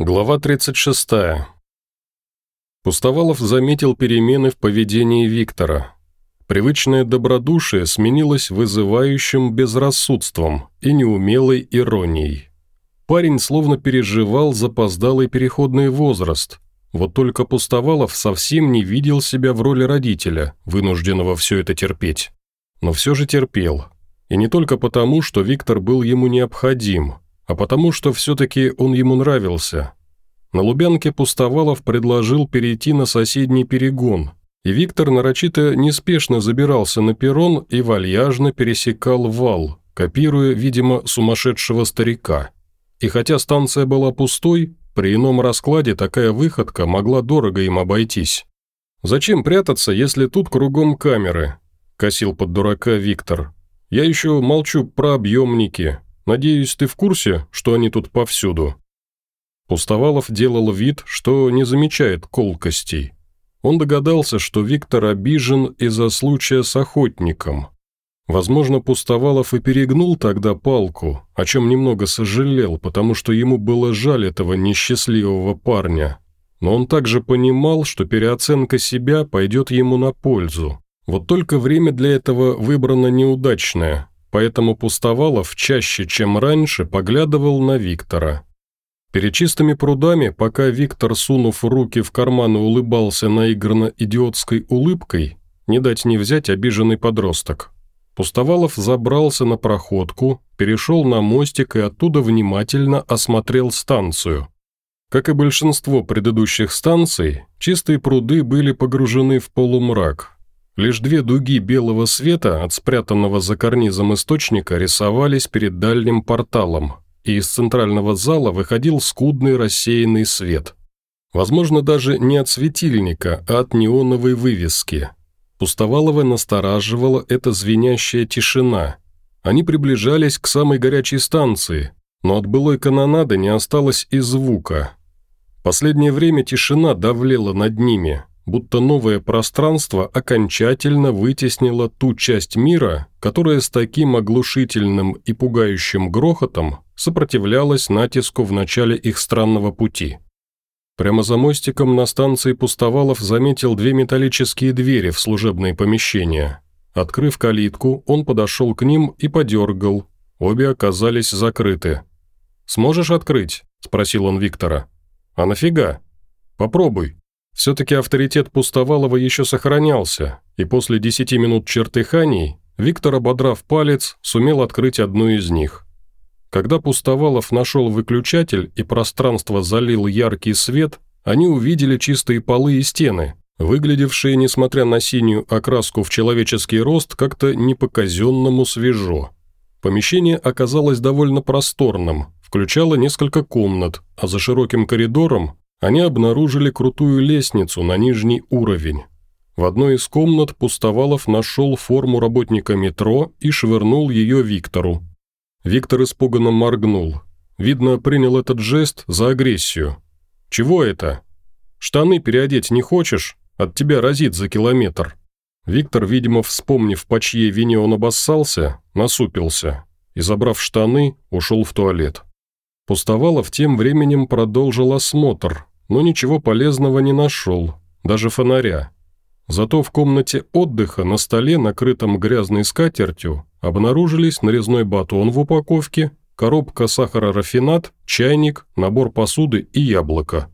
Глава 36. Пустовалов заметил перемены в поведении Виктора. Привычное добродушие сменилось вызывающим безрассудством и неумелой иронией. Парень словно переживал запоздалый переходный возраст. Вот только Пустовалов совсем не видел себя в роли родителя, вынужденного все это терпеть. Но все же терпел. И не только потому, что Виктор был ему необходим – а потому что все-таки он ему нравился. На Лубянке Пустовалов предложил перейти на соседний перегон, и Виктор нарочито неспешно забирался на перрон и вальяжно пересекал вал, копируя, видимо, сумасшедшего старика. И хотя станция была пустой, при ином раскладе такая выходка могла дорого им обойтись. «Зачем прятаться, если тут кругом камеры?» – косил под дурака Виктор. «Я еще молчу про объемники, Надеюсь, ты в курсе, что они тут повсюду?» Пустовалов делал вид, что не замечает колкостей. Он догадался, что Виктор обижен из-за случая с охотником. Возможно, Пустовалов и перегнул тогда палку, о чем немного сожалел, потому что ему было жаль этого несчастливого парня. Но он также понимал, что переоценка себя пойдет ему на пользу. Вот только время для этого выбрано неудачное, поэтому Пустовалов чаще, чем раньше, поглядывал на Виктора. Перед чистыми прудами, пока Виктор, сунув руки в карманы, улыбался наигранно идиотской улыбкой, не дать не взять обиженный подросток. Пустовалов забрался на проходку, перешел на мостик и оттуда внимательно осмотрел станцию. Как и большинство предыдущих станций, чистые пруды были погружены в полумрак, Лишь две дуги белого света от спрятанного за карнизом источника рисовались перед дальним порталом, и из центрального зала выходил скудный рассеянный свет. Возможно, даже не от светильника, а от неоновой вывески. Пустовалова настораживала эта звенящая тишина. Они приближались к самой горячей станции, но от былой канонады не осталось и звука. Последнее время тишина давлела над ними – будто новое пространство окончательно вытеснило ту часть мира, которая с таким оглушительным и пугающим грохотом сопротивлялась натиску в начале их странного пути. Прямо за мостиком на станции Пустовалов заметил две металлические двери в служебные помещения. Открыв калитку, он подошел к ним и подергал. Обе оказались закрыты. «Сможешь открыть?» – спросил он Виктора. «А нафига?» «Попробуй», все-таки авторитет Пустовалова еще сохранялся, и после десяти минут чертыханий Виктор, ободрав палец, сумел открыть одну из них. Когда Пустовалов нашел выключатель и пространство залил яркий свет, они увидели чистые полы и стены, выглядевшие, несмотря на синюю окраску в человеческий рост, как-то не по-казенному свежо. Помещение оказалось довольно просторным, включало несколько комнат, а за широким коридором они обнаружили крутую лестницу на нижний уровень. В одной из комнат Пустовалов нашел форму работника метро и швырнул ее Виктору. Виктор испуганно моргнул. Видно, принял этот жест за агрессию. «Чего это? Штаны переодеть не хочешь? От тебя разит за километр». Виктор, видимо, вспомнив, по чьей вине он обоссался, насупился и, забрав штаны, ушел в туалет. Пустовалов тем временем продолжил осмотр, но ничего полезного не нашел, даже фонаря. Зато в комнате отдыха на столе, накрытом грязной скатертью, обнаружились нарезной батон в упаковке, коробка сахара-рафинат, чайник, набор посуды и яблоко.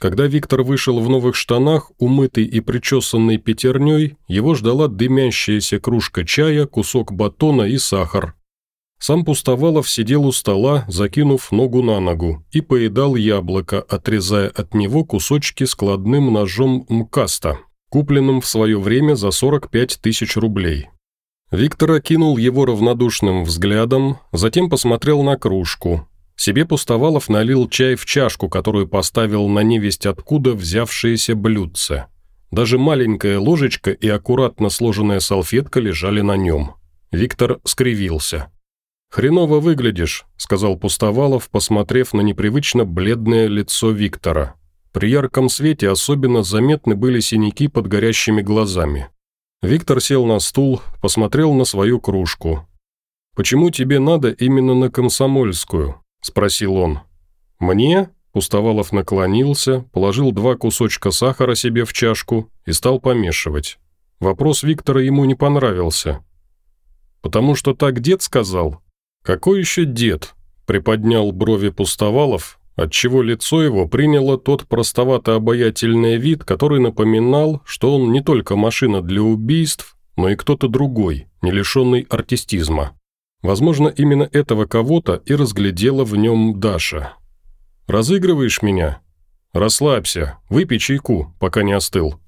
Когда Виктор вышел в новых штанах, умытый и причесанный пятерней, его ждала дымящаяся кружка чая, кусок батона и сахар, сам Пустовалов сидел у стола, закинув ногу на ногу, и поедал яблоко, отрезая от него кусочки складным ножом МКАСТа, купленным в свое время за 45 тысяч рублей. Виктор окинул его равнодушным взглядом, затем посмотрел на кружку. Себе Пустовалов налил чай в чашку, которую поставил на невесть откуда взявшееся блюдце. Даже маленькая ложечка и аккуратно сложенная салфетка лежали на нем. Виктор скривился. «Хреново выглядишь», – сказал Пустовалов, посмотрев на непривычно бледное лицо Виктора. При ярком свете особенно заметны были синяки под горящими глазами. Виктор сел на стул, посмотрел на свою кружку. «Почему тебе надо именно на Комсомольскую?» – спросил он. «Мне?» Пустовалов наклонился, положил два кусочка сахара себе в чашку и стал помешивать. Вопрос Виктора ему не понравился. «Потому что так дед сказал?» «Какой еще дед?» – приподнял брови Пустовалов, отчего лицо его приняло тот простовато-обаятельный вид, который напоминал, что он не только машина для убийств, но и кто-то другой, не лишенный артистизма. Возможно, именно этого кого-то и разглядела в нем Даша. «Разыгрываешь меня? Расслабься, выпей чайку, пока не остыл».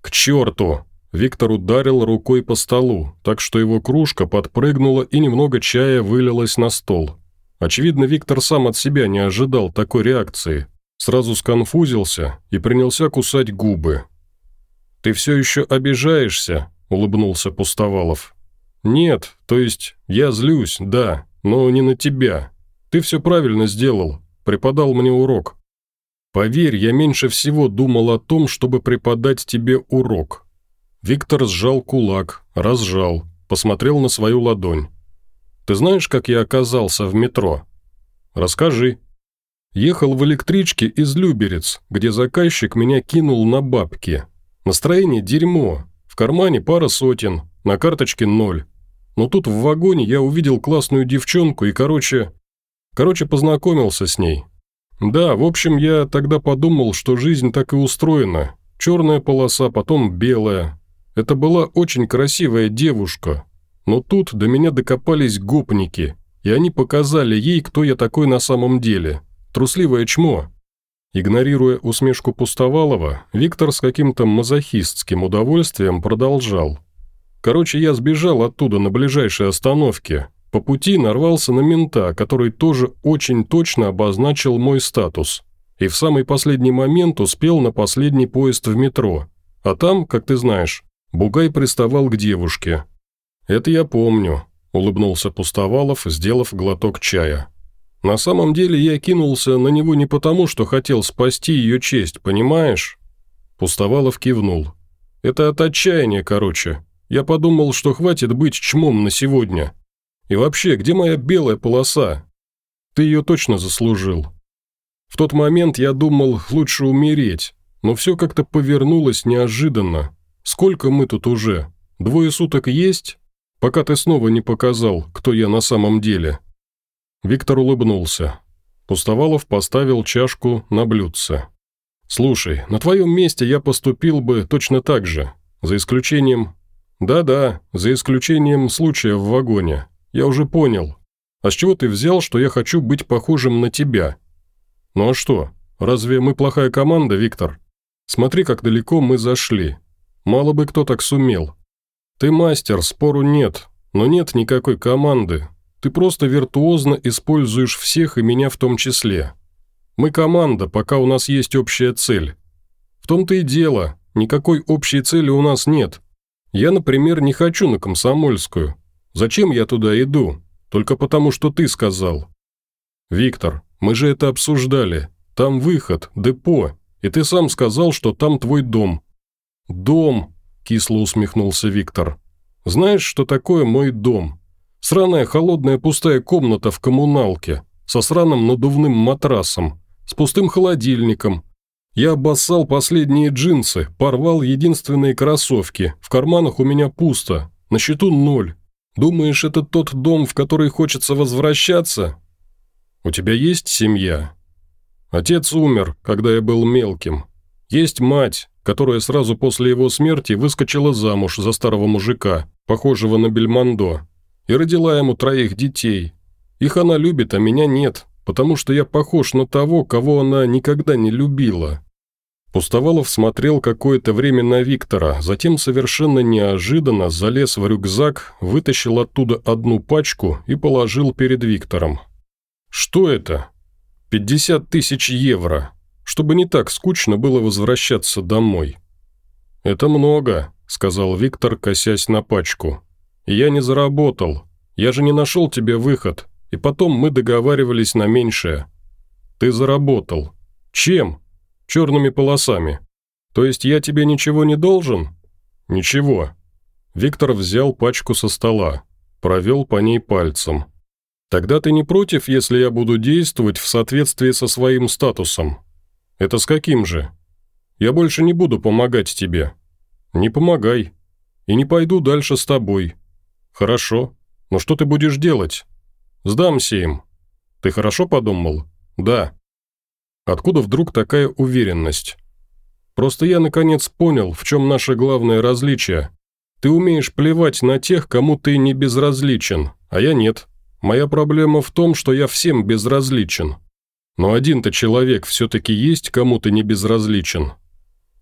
«К черту!» Виктор ударил рукой по столу, так что его кружка подпрыгнула и немного чая вылилось на стол. Очевидно, Виктор сам от себя не ожидал такой реакции. Сразу сконфузился и принялся кусать губы. «Ты все еще обижаешься?» – улыбнулся Пустовалов. «Нет, то есть я злюсь, да, но не на тебя. Ты все правильно сделал, преподал мне урок. Поверь, я меньше всего думал о том, чтобы преподать тебе урок. Виктор сжал кулак, разжал, посмотрел на свою ладонь. «Ты знаешь, как я оказался в метро?» «Расскажи». Ехал в электричке из Люберец, где заказчик меня кинул на бабки. Настроение дерьмо, в кармане пара сотен, на карточке ноль. Но тут в вагоне я увидел классную девчонку и, короче... Короче, познакомился с ней. Да, в общем, я тогда подумал, что жизнь так и устроена. Черная полоса, потом белая, это была очень красивая девушка, но тут до меня докопались гопники, и они показали ей, кто я такой на самом деле. Трусливое чмо. Игнорируя усмешку Пустовалова, Виктор с каким-то мазохистским удовольствием продолжал. Короче, я сбежал оттуда на ближайшей остановке. По пути нарвался на мента, который тоже очень точно обозначил мой статус. И в самый последний момент успел на последний поезд в метро. А там, как ты знаешь, Бугай приставал к девушке. «Это я помню», – улыбнулся Пустовалов, сделав глоток чая. «На самом деле я кинулся на него не потому, что хотел спасти ее честь, понимаешь?» Пустовалов кивнул. «Это от отчаяния, короче. Я подумал, что хватит быть чмом на сегодня. И вообще, где моя белая полоса? Ты ее точно заслужил. В тот момент я думал, лучше умереть, но все как-то повернулось неожиданно. Сколько мы тут уже? Двое суток есть? Пока ты снова не показал, кто я на самом деле». Виктор улыбнулся. Пустовалов поставил чашку на блюдце. «Слушай, на твоем месте я поступил бы точно так же, за исключением...» «Да-да, за исключением случая в вагоне. Я уже понял. А с чего ты взял, что я хочу быть похожим на тебя?» «Ну а что, разве мы плохая команда, Виктор? Смотри, как далеко мы зашли. Мало бы кто так сумел. Ты мастер, спору нет, но нет никакой команды. Ты просто виртуозно используешь всех и меня в том числе. Мы команда, пока у нас есть общая цель. В том-то и дело, никакой общей цели у нас нет. Я, например, не хочу на Комсомольскую. Зачем я туда иду? Только потому, что ты сказал. Виктор, мы же это обсуждали. Там выход, депо, и ты сам сказал, что там твой дом. «Дом», – кисло усмехнулся Виктор. «Знаешь, что такое мой дом? Сраная холодная пустая комната в коммуналке, со сраным надувным матрасом, с пустым холодильником. Я обоссал последние джинсы, порвал единственные кроссовки, в карманах у меня пусто, на счету ноль. Думаешь, это тот дом, в который хочется возвращаться? У тебя есть семья? Отец умер, когда я был мелким. Есть мать, которая сразу после его смерти выскочила замуж за старого мужика, похожего на Бельмондо, и родила ему троих детей. Их она любит, а меня нет, потому что я похож на того, кого она никогда не любила». Пустовалов смотрел какое-то время на Виктора, затем совершенно неожиданно залез в рюкзак, вытащил оттуда одну пачку и положил перед Виктором. «Что это?» «50 тысяч евро», чтобы не так скучно было возвращаться домой. «Это много», – сказал Виктор, косясь на пачку. «Я не заработал. Я же не нашел тебе выход, и потом мы договаривались на меньшее. Ты заработал. Чем? Черными полосами. То есть я тебе ничего не должен?» «Ничего». Виктор взял пачку со стола, провел по ней пальцем. Тогда ты не против, если я буду действовать в соответствии со своим статусом? Это с каким же? Я больше не буду помогать тебе. Не помогай. И не пойду дальше с тобой. Хорошо. Но что ты будешь делать? Сдамся им. Ты хорошо подумал? Да. Откуда вдруг такая уверенность? Просто я наконец понял, в чем наше главное различие. Ты умеешь плевать на тех, кому ты не безразличен, а я нет. Моя проблема в том, что я всем безразличен. Но один-то человек все-таки есть, кому ты не безразличен.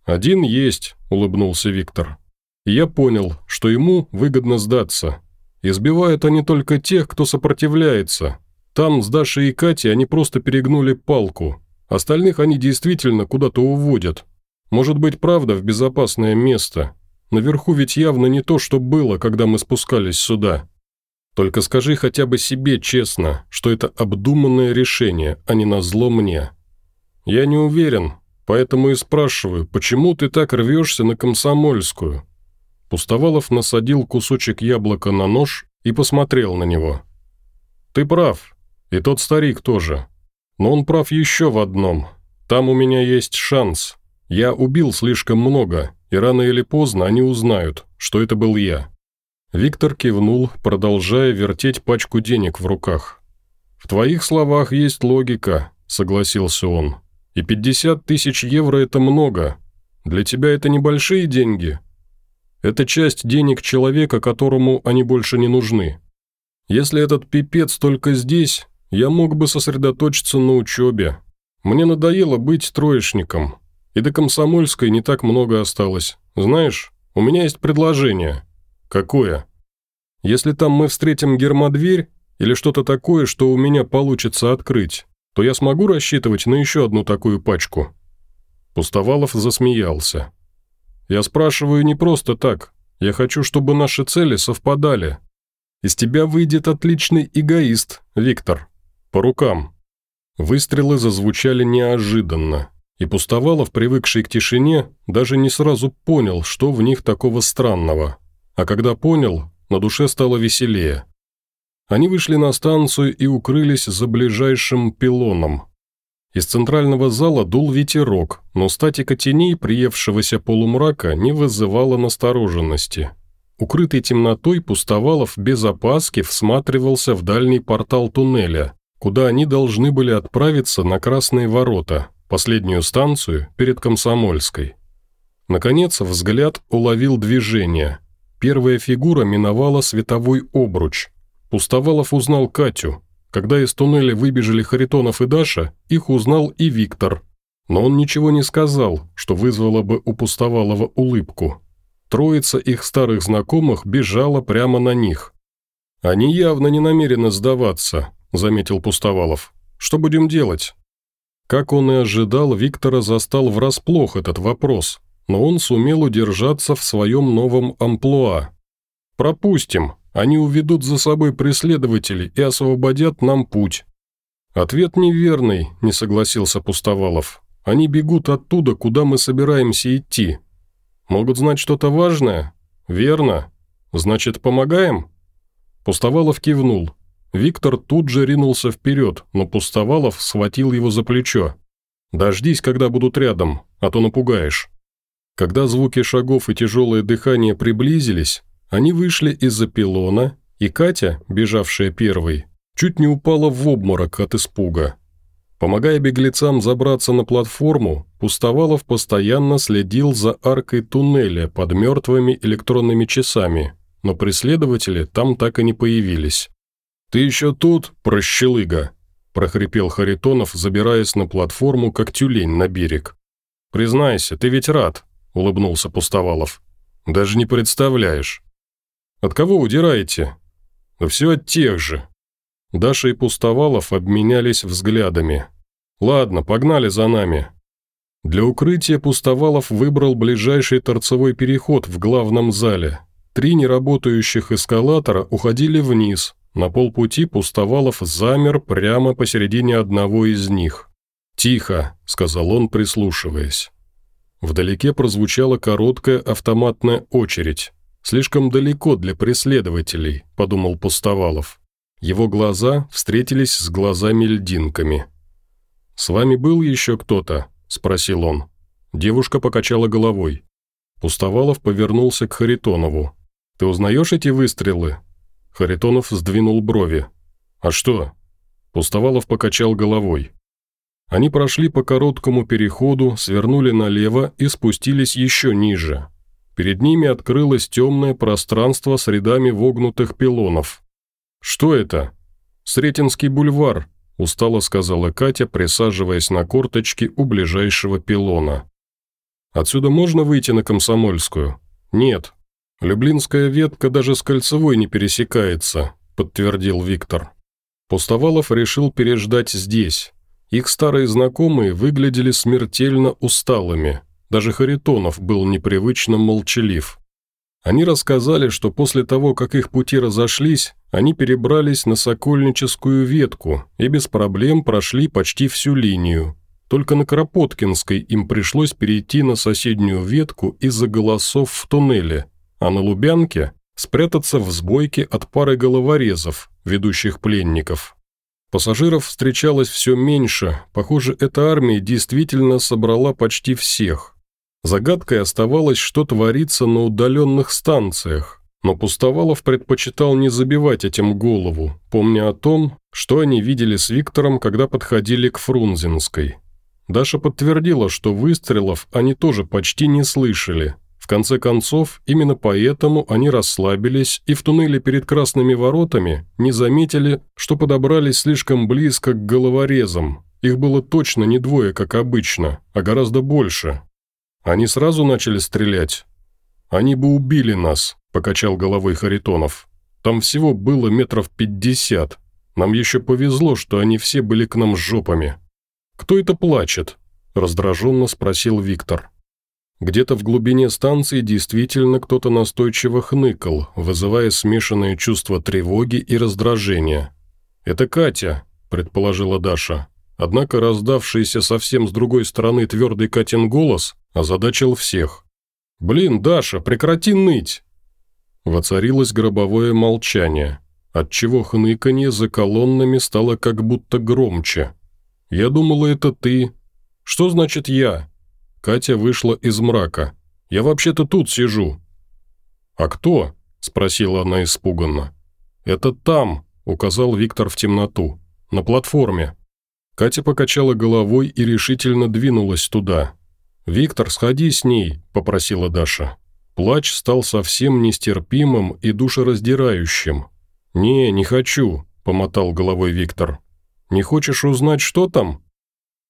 Один есть, улыбнулся Виктор. Я понял, что ему выгодно сдаться. Избивают они только тех, кто сопротивляется. Там с Дашей и Катей они просто перегнули палку. Остальных они действительно куда-то уводят. Может быть, правда, в безопасное место. Наверху ведь явно не то, что было, когда мы спускались сюда. Только скажи хотя бы себе честно, что это обдуманное решение, а не назло мне. Я не уверен, поэтому и спрашиваю, почему ты так рвешься на Комсомольскую?» Пустовалов насадил кусочек яблока на нож и посмотрел на него. «Ты прав, и тот старик тоже. Но он прав еще в одном. Там у меня есть шанс. Я убил слишком много, и рано или поздно они узнают, что это был я». Виктор кивнул, продолжая вертеть пачку денег в руках. «В твоих словах есть логика», — согласился он. «И 50 тысяч евро – это много. Для тебя это небольшие деньги. Это часть денег человека, которому они больше не нужны. Если этот пипец только здесь, я мог бы сосредоточиться на учебе. Мне надоело быть троечником. И до Комсомольской не так много осталось. Знаешь, у меня есть предложение. Какое? Если там мы встретим гермодверь или что-то такое, что у меня получится открыть, то я смогу рассчитывать на еще одну такую пачку?» Пустовалов засмеялся. «Я спрашиваю не просто так. Я хочу, чтобы наши цели совпадали. Из тебя выйдет отличный эгоист, Виктор. «По рукам». Выстрелы зазвучали неожиданно, и Пустовалов, привыкший к тишине, даже не сразу понял, что в них такого странного. А когда понял, на душе стало веселее. Они вышли на станцию и укрылись за ближайшим пилоном. Из центрального зала дул ветерок, но статика теней, приевшегося полумрака, не вызывала настороженности. Укрытый темнотой Пустовалов без опаски всматривался в дальний портал туннеля, куда они должны были отправиться на Красные ворота, последнюю станцию перед Комсомольской. Наконец, взгляд уловил движение. Первая фигура миновала световой обруч. Пустовалов узнал Катю. Когда из туннеля выбежали Харитонов и Даша, их узнал и Виктор. Но он ничего не сказал, что вызвало бы у Пустовалова улыбку. Троица их старых знакомых бежала прямо на них. Они явно не намерены сдаваться, – заметил Пустовалов. «Что будем делать?» Как он и ожидал, Виктора застал врасплох этот вопрос, но он сумел удержаться в своем новом амплуа. «Пропустим, они уведут за собой преследователей и освободят нам путь». «Ответ неверный», – не согласился Пустовалов. «Они бегут оттуда, куда мы собираемся идти. Могут знать что-то важное?» «Верно. Значит, помогаем?» Пустовалов кивнул. Виктор тут же ринулся вперед, но Пустовалов схватил его за плечо. «Дождись, когда будут рядом, а то напугаешь». Когда звуки шагов и тяжелое дыхание приблизились, они вышли из-за пилона, и Катя, бежавшая первой, чуть не упала в обморок от испуга. Помогая беглецам забраться на платформу, Пустовалов постоянно следил за аркой туннеля под мертвыми электронными часами, но преследователи там так и не появились. «Ты еще тут, прощелыга?» – прохрипел Харитонов, забираясь на платформу, как тюлень на берег. «Признайся, ты ведь рад», – улыбнулся Пустовалов. «Даже не представляешь». «От кого удираете?» «Да все от тех же». Даша и Пустовалов обменялись взглядами. «Ладно, погнали за нами». Для укрытия Пустовалов выбрал ближайший торцевой переход в главном зале. Три неработающих эскалатора уходили вниз, на полпути Пустовалов замер прямо посередине одного из них. «Тихо», – сказал он, прислушиваясь. Вдалеке прозвучала короткая автоматная очередь. «Слишком далеко для преследователей», – подумал Пустовалов. Его глаза встретились с глазами-льдинками. «С вами был еще кто-то?» – спросил он. Девушка покачала головой. Пустовалов повернулся к Харитонову. «Ты узнаешь эти выстрелы?» Харитонов сдвинул брови. «А что?» Пустовалов покачал головой. Они прошли по короткому переходу, свернули налево и спустились еще ниже. Перед ними открылось темное пространство с рядами вогнутых пилонов. «Что это?» «Сретенский бульвар», – устало сказала Катя, присаживаясь на корточки у ближайшего пилона. «Отсюда можно выйти на Комсомольскую?» «Нет. Люблинская ветка даже с кольцевой не пересекается», – подтвердил Виктор. Пустовалов решил переждать здесь. Их старые знакомые выглядели смертельно усталыми. Даже Харитонов был непривычно молчалив. Они рассказали, что после того, как их пути разошлись, они перебрались на Сокольническую ветку и без проблем прошли почти всю линию. Только на Кропоткинской им пришлось перейти на соседнюю ветку из-за голосов в туннеле, а на Лубянке спрятаться в сбойке от пары головорезов, ведущих пленников. Пассажиров встречалось все меньше, похоже, эта армия действительно собрала почти всех. Загадкой оставалось, что творится на удаленных станциях, но Пустовалов предпочитал не забивать этим голову, помня о том, что они видели с Виктором, когда подходили к Фрунзенской. Даша подтвердила, что выстрелов они тоже почти не слышали, в конце концов, именно поэтому они расслабились и в туннеле перед красными воротами не заметили, что подобрались слишком близко к головорезам. Их было точно не двое, как обычно, а гораздо больше. Они сразу начали стрелять. «Они бы убили нас», – покачал головой Харитонов. «Там всего было метров пятьдесят. Нам еще повезло, что они все были к нам жопами». «Кто это плачет?» – раздраженно спросил Виктор. Где-то в глубине станции действительно кто-то настойчиво хныкал, вызывая смешанные чувства тревоги и раздражения. «Это Катя», – предположила Даша. Однако раздавшийся совсем с другой стороны твердый Катин голос озадачил всех. «Блин, Даша, прекрати ныть!» Воцарилось гробовое молчание, отчего хныканье за колоннами стало как будто громче. «Я думала, это ты». «Что значит «я»?» Катя вышла из мрака. «Я вообще-то тут сижу». «А кто?» – спросила она испуганно. «Это там», – указал Виктор в темноту. «На платформе». Катя покачала головой и решительно двинулась туда. «Виктор, сходи с ней», – попросила Даша. Плач стал совсем нестерпимым и душераздирающим. «Не, не хочу», – помотал головой Виктор. «Не хочешь узнать, что там?»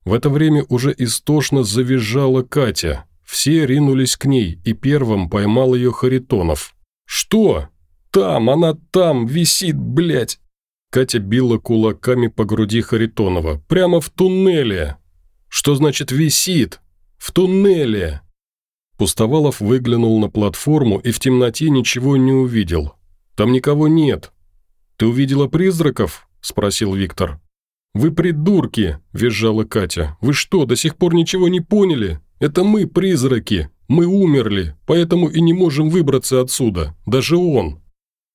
В это время уже истошно завизжала Катя. Все ринулись к ней, и первым поймал ее Харитонов. «Что? Там, она там, висит, блядь!» Катя била кулаками по груди Харитонова. «Прямо в туннеле!» «Что значит «висит»?» «В туннеле!» Пустовалов выглянул на платформу и в темноте ничего не увидел. «Там никого нет». «Ты увидела призраков?» – спросил Виктор. «Вы придурки!» – визжала Катя. «Вы что, до сих пор ничего не поняли? Это мы призраки! Мы умерли, поэтому и не можем выбраться отсюда. Даже он!»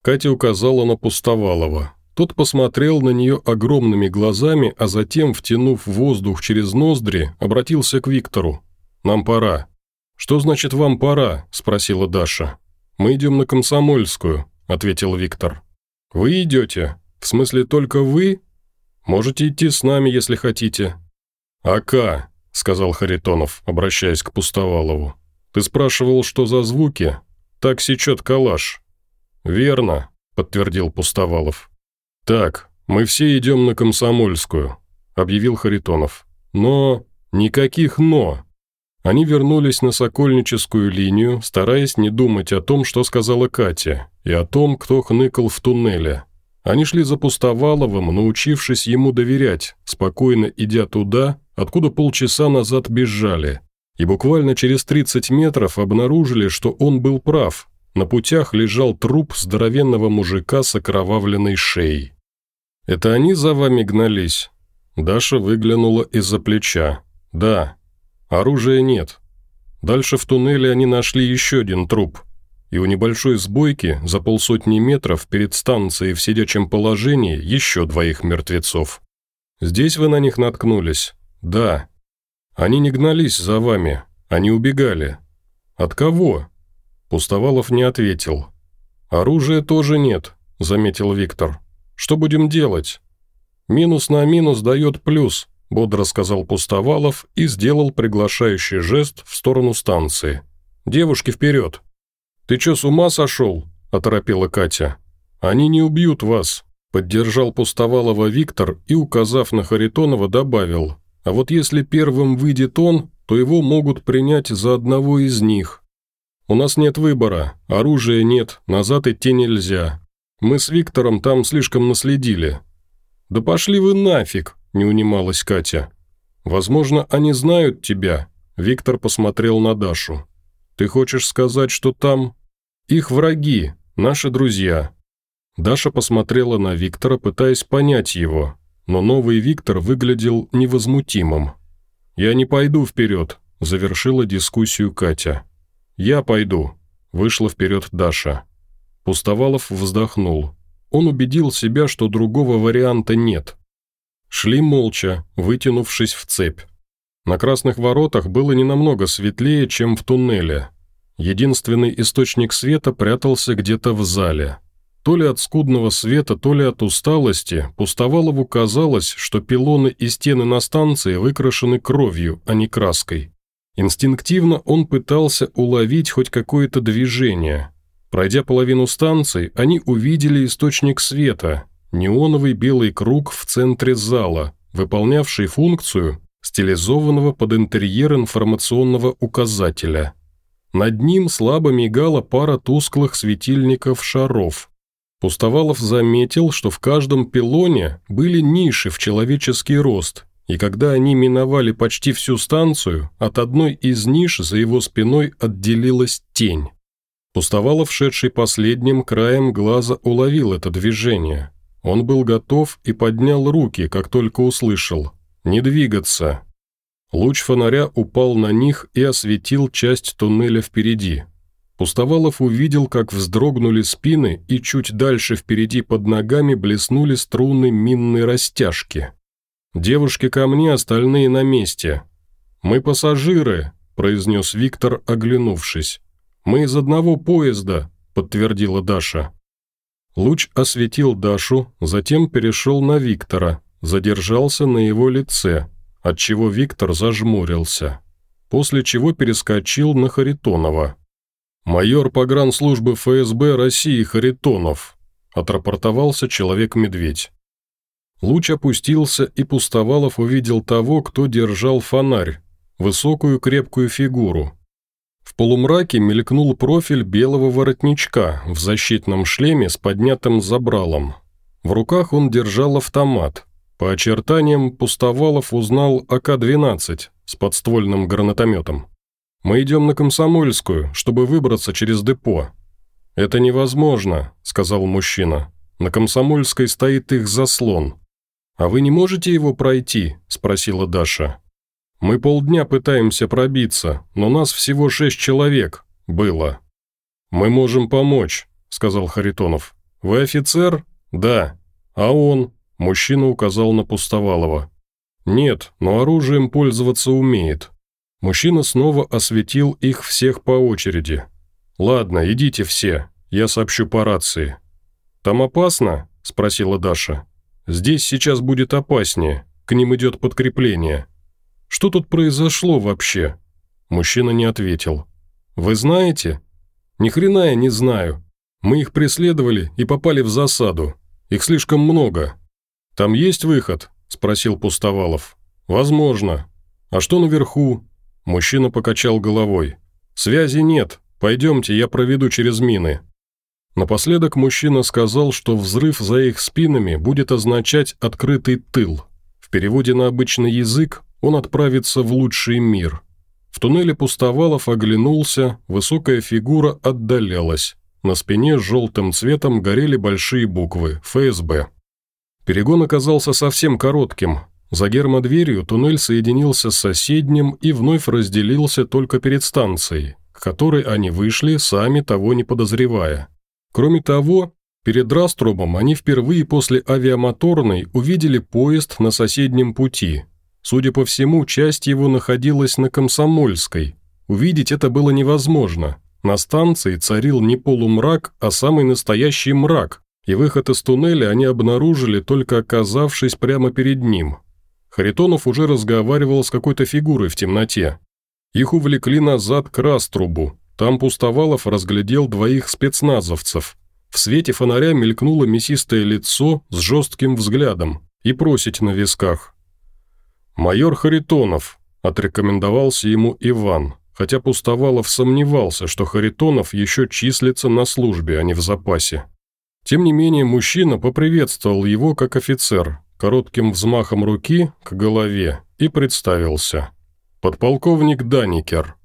Катя указала на Пустовалова. Тот посмотрел на нее огромными глазами, а затем, втянув воздух через ноздри, обратился к Виктору. «Нам пора». «Что значит «вам пора»?» – спросила Даша. «Мы идем на Комсомольскую», – ответил Виктор. «Вы идете? В смысле только вы?» Можете идти с нами, если хотите». «Ака», — сказал Харитонов, обращаясь к Пустовалову. «Ты спрашивал, что за звуки? Так сечет калаш». «Верно», — подтвердил Пустовалов. «Так, мы все идем на Комсомольскую», — объявил Харитонов. «Но... никаких «но». Они вернулись на Сокольническую линию, стараясь не думать о том, что сказала Катя, и о том, кто хныкал в туннеле. Они шли за Пустоваловым, научившись ему доверять, спокойно идя туда, откуда полчаса назад бежали. И буквально через 30 метров обнаружили, что он был прав. На путях лежал труп здоровенного мужика с окровавленной шеей. «Это они за вами гнались?» Даша выглянула из-за плеча. «Да. Оружия нет. Дальше в туннеле они нашли еще один труп. И у небольшой сбойки за полсотни метров перед станцией в сидячем положении еще двоих мертвецов. Здесь вы на них наткнулись? Да. Они не гнались за вами, они убегали. От кого? Пустовалов не ответил. Оружия тоже нет, заметил Виктор. Что будем делать? Минус на минус дает плюс, бодро сказал Пустовалов и сделал приглашающий жест в сторону станции. Девушки, вперед! «Ты что, с ума сошел?» – оторопела Катя. «Они не убьют вас», – поддержал Пустовалова Виктор и, указав на Харитонова, добавил. «А вот если первым выйдет он, то его могут принять за одного из них. У нас нет выбора, оружия нет, назад идти нельзя. Мы с Виктором там слишком наследили». «Да пошли вы нафиг!» – не унималась Катя. «Возможно, они знают тебя», – Виктор посмотрел на Дашу. «Ты хочешь сказать, что там...» «Их враги, наши друзья». Даша посмотрела на Виктора, пытаясь понять его, но новый Виктор выглядел невозмутимым. «Я не пойду вперед», – завершила дискуссию Катя. «Я пойду», – вышла вперед Даша. Пустовалов вздохнул. Он убедил себя, что другого варианта нет. Шли молча, вытянувшись в цепь. На красных воротах было не намного светлее, чем в туннеле. Единственный источник света прятался где-то в зале. То ли от скудного света, то ли от усталости, Пустовалову казалось, что пилоны и стены на станции выкрашены кровью, а не краской. Инстинктивно он пытался уловить хоть какое-то движение. Пройдя половину станции, они увидели источник света, неоновый белый круг в центре зала, выполнявший функцию стилизованного под интерьер информационного указателя. Над ним слабо мигала пара тусклых светильников шаров. Пустовалов заметил, что в каждом пилоне были ниши в человеческий рост, и когда они миновали почти всю станцию, от одной из ниш за его спиной отделилась тень. Пустовалов, шедший последним краем глаза, уловил это движение. Он был готов и поднял руки, как только услышал «Не двигаться». Луч фонаря упал на них и осветил часть туннеля впереди. Пустовалов увидел, как вздрогнули спины и чуть дальше впереди под ногами блеснули струны минной растяжки. «Девушки ко мне, остальные на месте». «Мы пассажиры», – произнес Виктор, оглянувшись. «Мы из одного поезда», – подтвердила Даша. Луч осветил Дашу, затем перешел на Виктора, задержался на его лице, отчего Виктор зажмурился, после чего перескочил на Харитонова. «Майор погранслужбы ФСБ России Харитонов», отрапортовался Человек-медведь. Луч опустился, и Пустовалов увидел того, кто держал фонарь, высокую крепкую фигуру, в полумраке мелькнул профиль белого воротничка в защитном шлеме с поднятым забралом. В руках он держал автомат. По очертаниям Пустовалов узнал АК-12 с подствольным гранатометом. «Мы идем на Комсомольскую, чтобы выбраться через депо». «Это невозможно», – сказал мужчина. «На Комсомольской стоит их заслон». «А вы не можете его пройти?» – спросила Даша. Мы полдня пытаемся пробиться, но нас всего шесть человек. Было. Мы можем помочь», – сказал Харитонов. «Вы офицер?» «Да». «А он?» – мужчина указал на Пустовалова. «Нет, но оружием пользоваться умеет». Мужчина снова осветил их всех по очереди. «Ладно, идите все, я сообщу по рации». «Там опасно?» – спросила Даша. «Здесь сейчас будет опаснее, к ним идет подкрепление». Что тут произошло вообще?» Мужчина не ответил. «Вы знаете?» «Ни хрена я не знаю. Мы их преследовали и попали в засаду. Их слишком много». «Там есть выход?» – спросил Пустовалов. «Возможно. А что наверху?» Мужчина покачал головой. «Связи нет. Пойдемте, я проведу через мины». Напоследок мужчина сказал, что взрыв за их спинами будет означать «открытый тыл». В переводе на обычный язык он отправится в лучший мир. В туннеле Пустовалов оглянулся, высокая фигура отдалялась. На спине желтым цветом горели большие буквы «ФСБ». Перегон оказался совсем коротким. За гермодверью туннель соединился с соседним и вновь разделился только перед станцией, к которой они вышли, сами того не подозревая. Кроме того, перед Раструбом они впервые после авиамоторной увидели поезд на соседнем пути. Судя по всему, часть его находилась на Комсомольской. Увидеть это было невозможно. На станции царил не полумрак, а самый настоящий мрак, и выход из туннеля они обнаружили, только оказавшись прямо перед ним. Харитонов уже разговаривал с какой-то фигурой в темноте. Их увлекли назад к Раструбу. Там Пустовалов разглядел двоих спецназовцев. В свете фонаря мелькнуло мясистое лицо с жестким взглядом и просить на висках. «Майор Харитонов», – отрекомендовался ему Иван, хотя Пустовалов сомневался, что Харитонов еще числится на службе, а не в запасе. Тем не менее, мужчина поприветствовал его как офицер, коротким взмахом руки к голове и представился. «Подполковник Даникер».